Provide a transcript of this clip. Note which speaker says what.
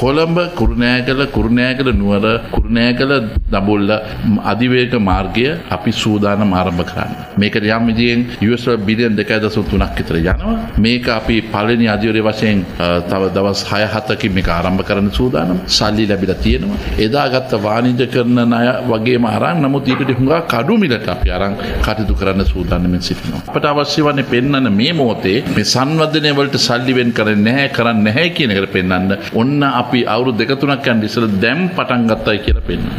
Speaker 1: කොළඹ කුරුණෑගල කුරුණෑගල නුවර කුරුණෑගල දබුල්ල අධිවේග මාර්ගය අපි සූදානම් ආරම්භ කරන්න. මේක යම් විදියෙන් US බිලියන් දෙකයි දසම තුනක් විතර යනවා. මේක අපි පළවෙනි අධිවරය වශයෙන් අ, තව දවස් 6 7කින් මේක ආරම්භ කරන්න සූදානම්. සල්ලි ලැබිලා තියෙනවා. එදා ගත්ත වාණිජ කරන ණය වගේම අරන් නමුත් ඊට හුඟා කඩු මිලට අපි අරන් කටයුතු කරන්න සූදානම්ෙන් සිටිනවා. අපට අවශ්‍ය වන්නේ පෙන්වන්න මේ මොහොතේ මේ සංවර්ධනය වලට සල්ලි වෙන් කරන්නේ නැහැ කරන්නේ නැහැ කියන එකට පෙන්වන්න. ඔන්න අපි අවුරුදු දෙක තුනක් යන ඉස්සෙල්ලා දැන් පටන් ගත්තයි කියලා පෙන්වන්න.